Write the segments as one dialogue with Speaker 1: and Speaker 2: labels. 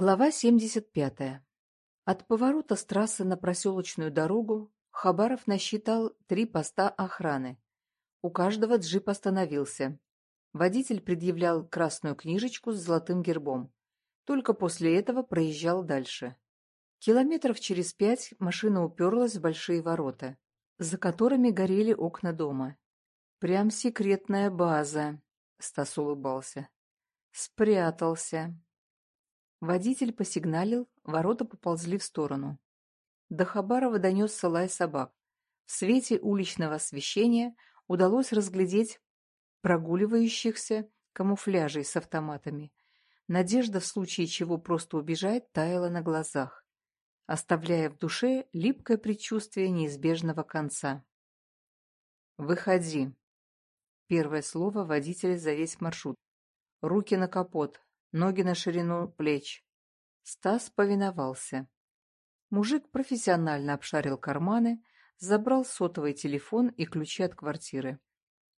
Speaker 1: Глава 75. От поворота с трассы на проселочную дорогу Хабаров насчитал три поста охраны. У каждого джип остановился. Водитель предъявлял красную книжечку с золотым гербом. Только после этого проезжал дальше. Километров через пять машина уперлась в большие ворота, за которыми горели окна дома. «Прям секретная база», — Стас улыбался. «Спрятался». Водитель посигналил, ворота поползли в сторону. До Хабарова донесся лай собак. В свете уличного освещения удалось разглядеть прогуливающихся камуфляжей с автоматами. Надежда в случае чего просто убежать таяла на глазах, оставляя в душе липкое предчувствие неизбежного конца. «Выходи!» Первое слово водителя за весь маршрут. Руки на капот, ноги на ширину плеч. Стас повиновался. Мужик профессионально обшарил карманы, забрал сотовый телефон и ключи от квартиры.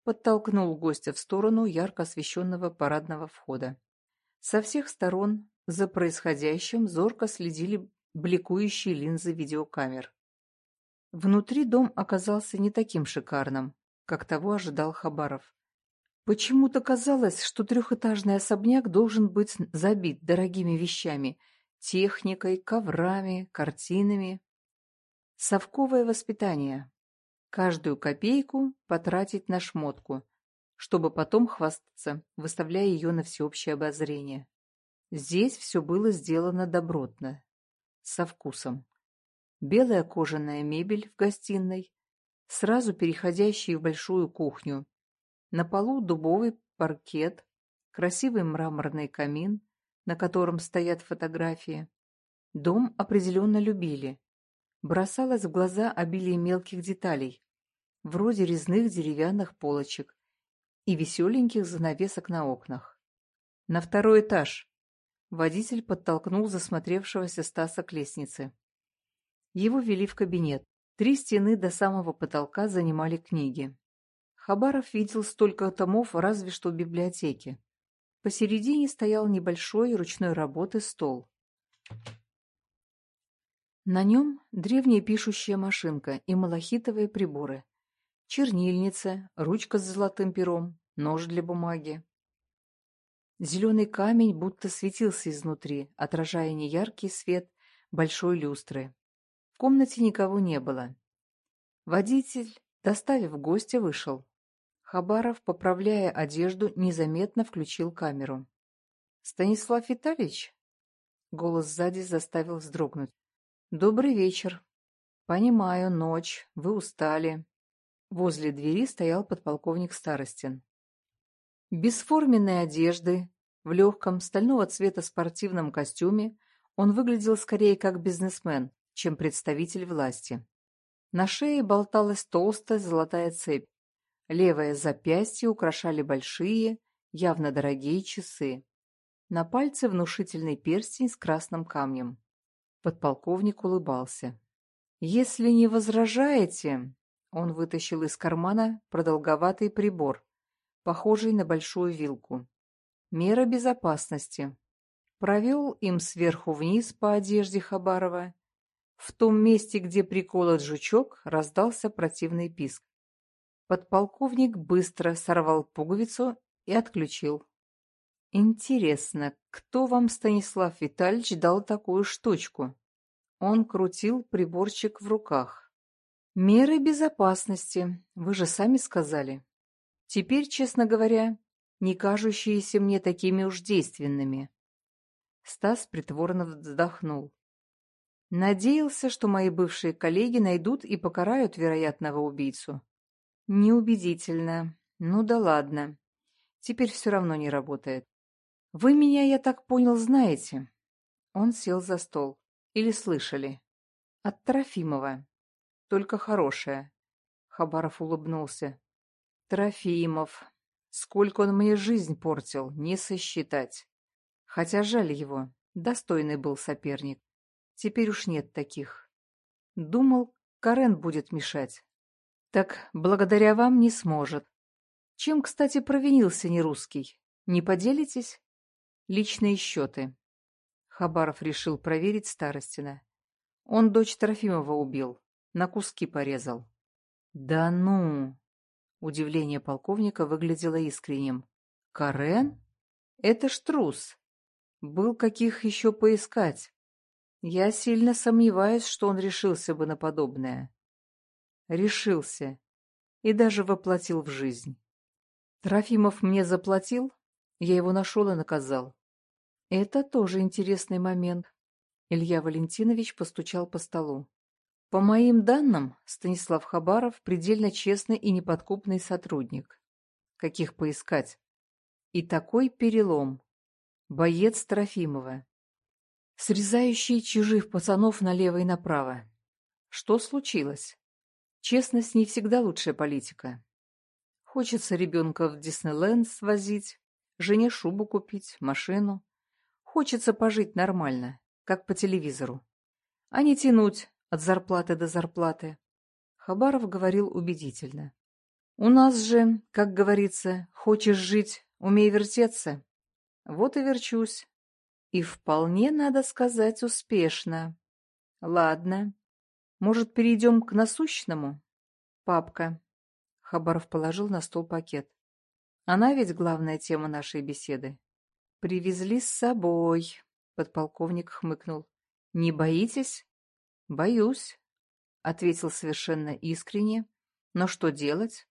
Speaker 1: Подтолкнул гостя в сторону ярко освещенного парадного входа. Со всех сторон за происходящим зорко следили бликующие линзы видеокамер. Внутри дом оказался не таким шикарным, как того ожидал Хабаров. Почему-то казалось, что трехэтажный особняк должен быть забит дорогими вещами, техникой, коврами, картинами. Совковое воспитание. Каждую копейку потратить на шмотку, чтобы потом хвастаться, выставляя ее на всеобщее обозрение. Здесь все было сделано добротно, со вкусом. Белая кожаная мебель в гостиной, сразу переходящая в большую кухню, на полу дубовый паркет, красивый мраморный камин, на котором стоят фотографии. Дом определенно любили. Бросалось в глаза обилие мелких деталей, вроде резных деревянных полочек и веселеньких занавесок на окнах. На второй этаж. Водитель подтолкнул засмотревшегося Стаса к лестнице. Его вели в кабинет. Три стены до самого потолка занимали книги. Хабаров видел столько томов разве что в библиотеке. Посередине стоял небольшой ручной работы стол. На нем древняя пишущая машинка и малахитовые приборы. Чернильница, ручка с золотым пером, нож для бумаги. Зеленый камень будто светился изнутри, отражая неяркий свет большой люстры. В комнате никого не было. Водитель, доставив гостя, вышел. Хабаров, поправляя одежду, незаметно включил камеру. «Станислав Витальевич?» Голос сзади заставил вздрогнуть. «Добрый вечер. Понимаю, ночь, вы устали». Возле двери стоял подполковник Старостин. Бесформенной одежды, в легком стального цвета спортивном костюме, он выглядел скорее как бизнесмен, чем представитель власти. На шее болталась толстая золотая цепь, Левое запястье украшали большие, явно дорогие часы. На пальце внушительный перстень с красным камнем. Подполковник улыбался. «Если не возражаете...» Он вытащил из кармана продолговатый прибор, похожий на большую вилку. «Мера безопасности». Провел им сверху вниз по одежде Хабарова. В том месте, где приколот жучок, раздался противный писк. Подполковник быстро сорвал пуговицу и отключил. Интересно, кто вам, Станислав Витальевич, дал такую штучку? Он крутил приборчик в руках. Меры безопасности, вы же сами сказали. Теперь, честно говоря, не кажущиеся мне такими уж действенными. Стас притворно вздохнул. Надеялся, что мои бывшие коллеги найдут и покарают вероятного убийцу. Неубедительно. Ну да ладно. Теперь все равно не работает. Вы меня, я так понял, знаете. Он сел за стол. Или слышали? От Трофимова. Только хорошее. Хабаров улыбнулся. Трофимов. Сколько он мне жизнь портил, не сосчитать. Хотя жаль его. Достойный был соперник. Теперь уж нет таких. Думал, Карен будет мешать. Так благодаря вам не сможет. Чем, кстати, провинился нерусский? Не поделитесь? Личные счеты. Хабаров решил проверить Старостина. Он дочь Трофимова убил, на куски порезал. Да ну! Удивление полковника выглядело искренним. Карен? Это ж трус. Был каких еще поискать. Я сильно сомневаюсь, что он решился бы на подобное. Решился. И даже воплотил в жизнь. Трофимов мне заплатил, я его нашел и наказал. Это тоже интересный момент. Илья Валентинович постучал по столу. По моим данным, Станислав Хабаров предельно честный и неподкупный сотрудник. Каких поискать? И такой перелом. Боец Трофимова. Срезающий чужих пацанов налево и направо. Что случилось? Честность не всегда лучшая политика. Хочется ребенка в Диснейленд свозить, жене шубу купить, машину. Хочется пожить нормально, как по телевизору, а не тянуть от зарплаты до зарплаты. Хабаров говорил убедительно. У нас же, как говорится, хочешь жить, умей вертеться. Вот и верчусь. И вполне, надо сказать, успешно. Ладно. Может, перейдем к насущному? Папка. Хабаров положил на стол пакет. Она ведь главная тема нашей беседы. Привезли с собой, подполковник хмыкнул. Не боитесь? Боюсь, ответил совершенно искренне. Но что делать?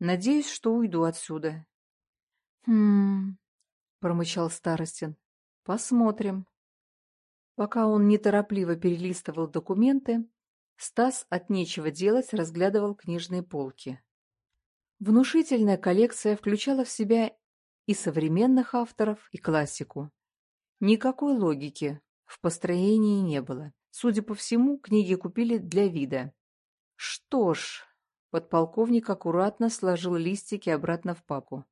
Speaker 1: Надеюсь, что уйду отсюда. Хм, промычал Старостин. Посмотрим. Пока он неторопливо перелистывал документы, Стас от нечего делать разглядывал книжные полки. Внушительная коллекция включала в себя и современных авторов, и классику. Никакой логики в построении не было. Судя по всему, книги купили для вида. Что ж, подполковник аккуратно сложил листики обратно в папку.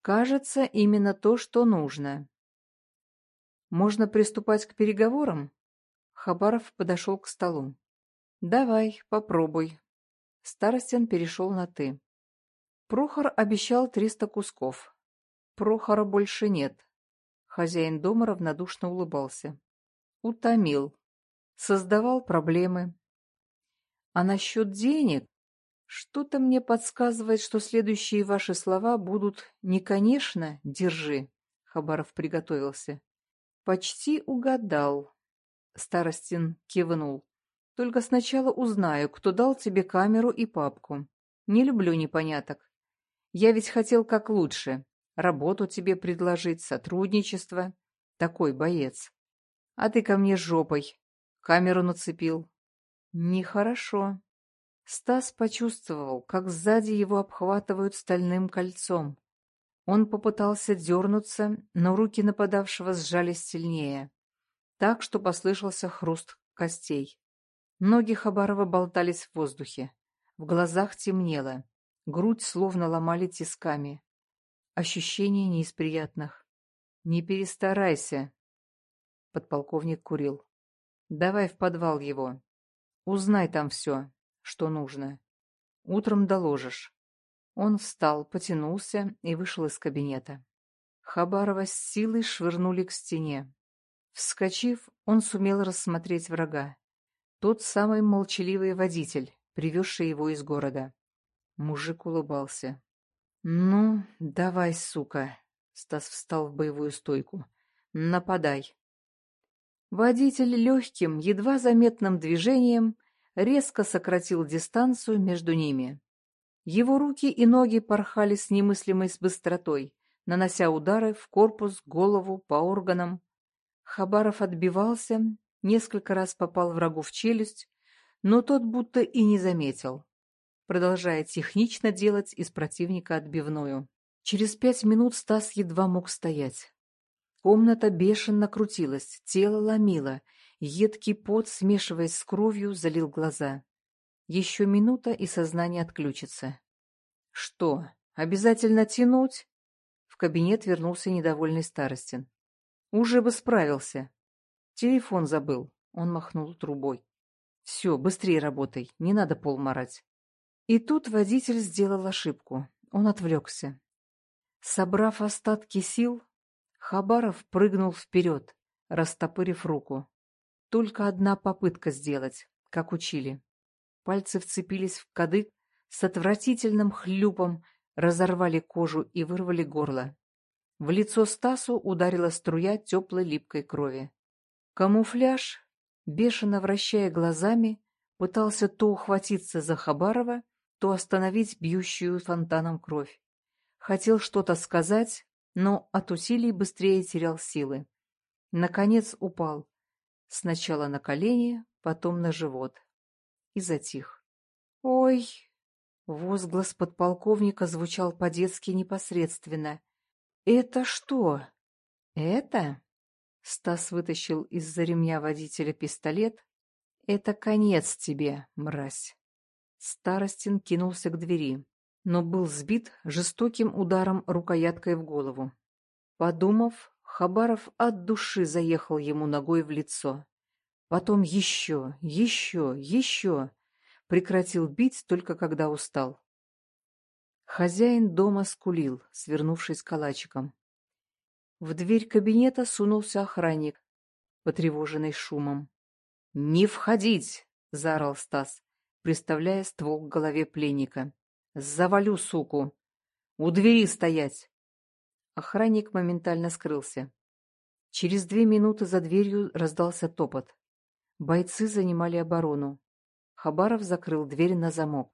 Speaker 1: Кажется, именно то, что нужно. Можно приступать к переговорам? Хабаров подошел к столу. Давай, попробуй. Старостин перешел на «ты». Прохор обещал триста кусков. Прохора больше нет. Хозяин дома равнодушно улыбался. Утомил. Создавал проблемы. А насчет денег? Что-то мне подсказывает, что следующие ваши слова будут не «конечно, держи». Хабаров приготовился. Почти угадал. Старостин кивнул. Только сначала узнаю, кто дал тебе камеру и папку. Не люблю непоняток. Я ведь хотел как лучше работу тебе предложить, сотрудничество. Такой боец. А ты ко мне жопой. Камеру нацепил. Нехорошо. Стас почувствовал, как сзади его обхватывают стальным кольцом. Он попытался дернуться, но руки нападавшего сжались сильнее, так что послышался хруст костей. Ноги Хабарова болтались в воздухе. В глазах темнело. Грудь словно ломали тисками. Ощущение не из приятных. Не перестарайся. Подполковник курил. Давай в подвал его. Узнай там все, что нужно. Утром доложишь. Он встал, потянулся и вышел из кабинета. Хабарова с силой швырнули к стене. Вскочив, он сумел рассмотреть врага. Тот самый молчаливый водитель, привезший его из города. Мужик улыбался. «Ну, давай, сука!» Стас встал в боевую стойку. «Нападай!» Водитель легким, едва заметным движением резко сократил дистанцию между ними. Его руки и ноги порхали с немыслимой быстротой, нанося удары в корпус, голову, по органам. Хабаров отбивался, несколько раз попал врагу в челюсть, но тот будто и не заметил продолжая технично делать из противника отбивную. Через пять минут Стас едва мог стоять. Комната бешено крутилась, тело ломило, едкий пот, смешиваясь с кровью, залил глаза. Еще минута, и сознание отключится. «Что, обязательно тянуть?» В кабинет вернулся недовольный Старостин. «Уже бы справился. Телефон забыл», — он махнул трубой. «Все, быстрее работай, не надо пол марать». И тут водитель сделал ошибку. Он отвлекся. Собрав остатки сил, Хабаров прыгнул вперед, растопырив руку. Только одна попытка сделать, как учили. Пальцы вцепились в кадык с отвратительным хлюпом, разорвали кожу и вырвали горло. В лицо Стасу ударила струя теплой липкой крови. Камуфляж, бешено вращая глазами, пытался то ухватиться за Хабарова, то остановить бьющую фонтаном кровь. Хотел что-то сказать, но от усилий быстрее терял силы. Наконец упал. Сначала на колени, потом на живот. И затих. «Ой!» Возглас подполковника звучал по-детски непосредственно. «Это что?» «Это?» Стас вытащил из-за ремня водителя пистолет. «Это конец тебе, мразь!» Старостин кинулся к двери, но был сбит жестоким ударом рукояткой в голову. Подумав, Хабаров от души заехал ему ногой в лицо. Потом еще, еще, еще. Прекратил бить только когда устал. Хозяин дома скулил, свернувшись калачиком. В дверь кабинета сунулся охранник, потревоженный шумом. — Не входить! — заорал Стас, приставляя ствол к голове пленника. — Завалю, суку! У двери стоять! Охранник моментально скрылся. Через две минуты за дверью раздался топот. Бойцы занимали оборону. Хабаров закрыл дверь на замок.